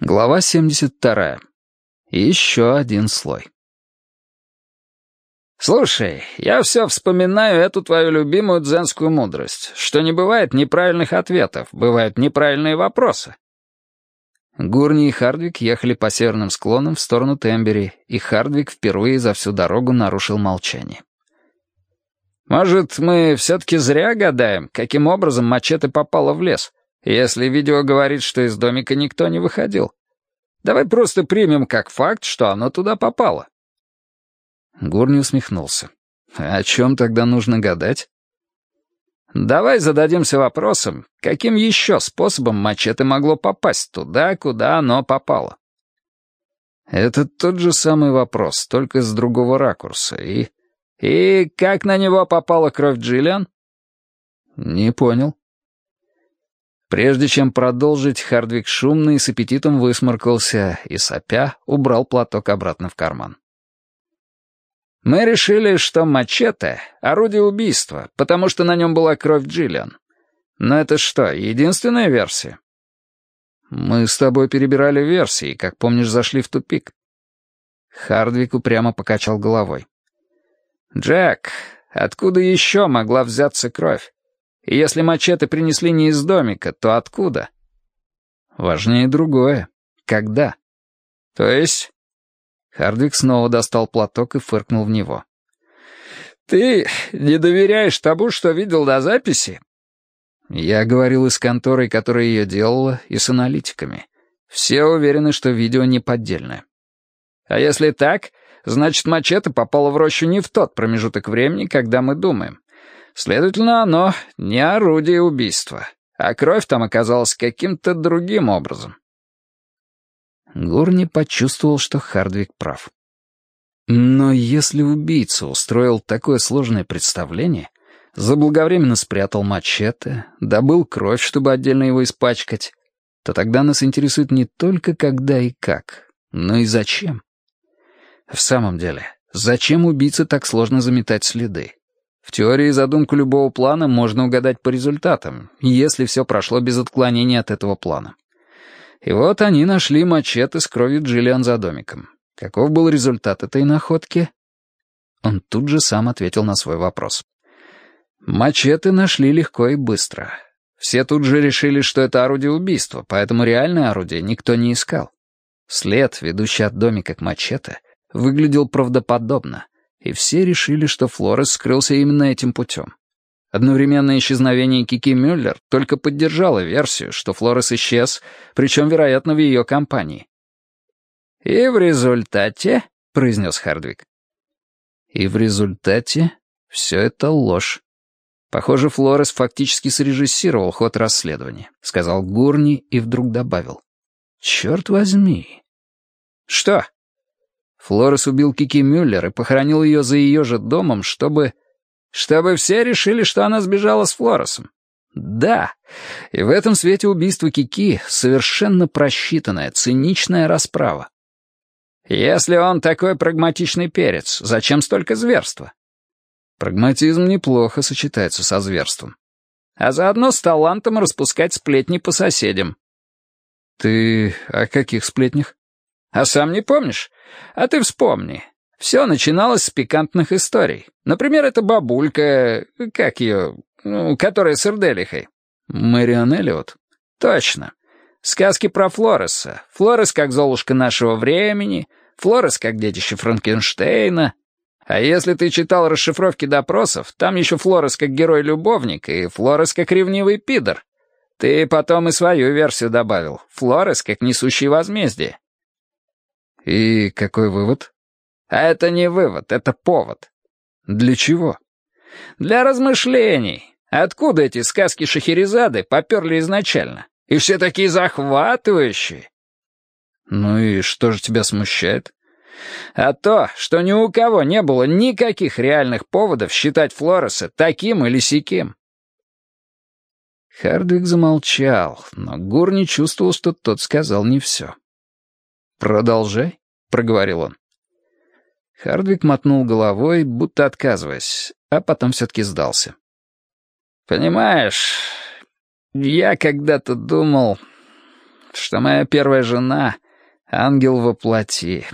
Глава 72. Еще один слой. «Слушай, я все вспоминаю эту твою любимую дзенскую мудрость, что не бывает неправильных ответов, бывают неправильные вопросы». Гурни и Хардвик ехали по северным склонам в сторону Тембери, и Хардвик впервые за всю дорогу нарушил молчание. «Может, мы все-таки зря гадаем, каким образом мачете попала в лес?» Если видео говорит, что из домика никто не выходил. Давай просто примем как факт, что оно туда попало». Гурни усмехнулся. «О чем тогда нужно гадать?» «Давай зададимся вопросом, каким еще способом мачете могло попасть туда, куда оно попало?» Это тот же самый вопрос, только с другого ракурса, и... «И как на него попала кровь Джиллиан?» «Не понял». Прежде чем продолжить, Хардвик шумно и с аппетитом высморкался и, сопя, убрал платок обратно в карман. «Мы решили, что мачете — орудие убийства, потому что на нем была кровь Джиллиан. Но это что, единственная версия?» «Мы с тобой перебирали версии, как помнишь, зашли в тупик». Хардвик упрямо покачал головой. «Джек, откуда еще могла взяться кровь? И если мачете принесли не из домика, то откуда? Важнее другое. Когда? То есть... Хардвик снова достал платок и фыркнул в него. «Ты не доверяешь тому, что видел на записи?» Я говорил и с конторой, которая ее делала, и с аналитиками. Все уверены, что видео не поддельное. А если так, значит, мачете попало в рощу не в тот промежуток времени, когда мы думаем. Следовательно, оно не орудие убийства, а кровь там оказалась каким-то другим образом. Гурни почувствовал, что Хардвик прав. Но если убийца устроил такое сложное представление, заблаговременно спрятал мачете, добыл кровь, чтобы отдельно его испачкать, то тогда нас интересует не только когда и как, но и зачем. В самом деле, зачем убийце так сложно заметать следы? В теории задумку любого плана можно угадать по результатам, если все прошло без отклонений от этого плана. И вот они нашли мачете с кровью Джиллиан за домиком. Каков был результат этой находки? Он тут же сам ответил на свой вопрос. Мачете нашли легко и быстро. Все тут же решили, что это орудие убийства, поэтому реальное орудие никто не искал. След, ведущий от домика к мачете, выглядел правдоподобно — и все решили, что Флорес скрылся именно этим путем. Одновременное исчезновение Кики Мюллер только поддержало версию, что Флорес исчез, причем, вероятно, в ее компании. «И в результате», — произнес Хардвик. «И в результате все это ложь. Похоже, Флорес фактически срежиссировал ход расследования», — сказал Гурни и вдруг добавил. «Черт возьми». «Что?» Флорес убил Кики Мюллер и похоронил ее за ее же домом, чтобы... Чтобы все решили, что она сбежала с Флоресом. Да, и в этом свете убийство Кики — совершенно просчитанная, циничная расправа. Если он такой прагматичный перец, зачем столько зверства? Прагматизм неплохо сочетается со зверством. А заодно с талантом распускать сплетни по соседям. Ты о каких сплетнях? А сам не помнишь? А ты вспомни. Все начиналось с пикантных историй. Например, эта бабулька, как ее, ну, которая с Эрделихой. Мэриан Эллиот? Точно. Сказки про Флореса. Флорес как золушка нашего времени, Флорес как детище Франкенштейна. А если ты читал расшифровки допросов, там еще Флорес как герой-любовник и Флорес как ревнивый пидор. Ты потом и свою версию добавил. Флорес как несущий возмездие. «И какой вывод?» «А это не вывод, это повод». «Для чего?» «Для размышлений. Откуда эти сказки Шахерезады поперли изначально? И все такие захватывающие». «Ну и что же тебя смущает?» «А то, что ни у кого не было никаких реальных поводов считать Флореса таким или сяким». Хардвик замолчал, но Гур не чувствовал, что тот сказал не все. «Продолжай», — проговорил он. Хардвик мотнул головой, будто отказываясь, а потом все-таки сдался. «Понимаешь, я когда-то думал, что моя первая жена — ангел во плоти».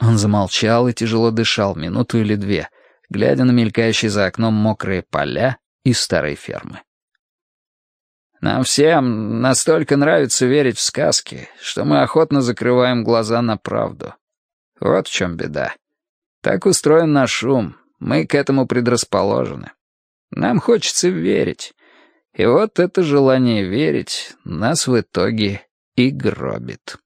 Он замолчал и тяжело дышал минуту или две, глядя на мелькающие за окном мокрые поля и старые фермы. Нам всем настолько нравится верить в сказки, что мы охотно закрываем глаза на правду. Вот в чем беда. Так устроен наш ум, мы к этому предрасположены. Нам хочется верить. И вот это желание верить нас в итоге и гробит.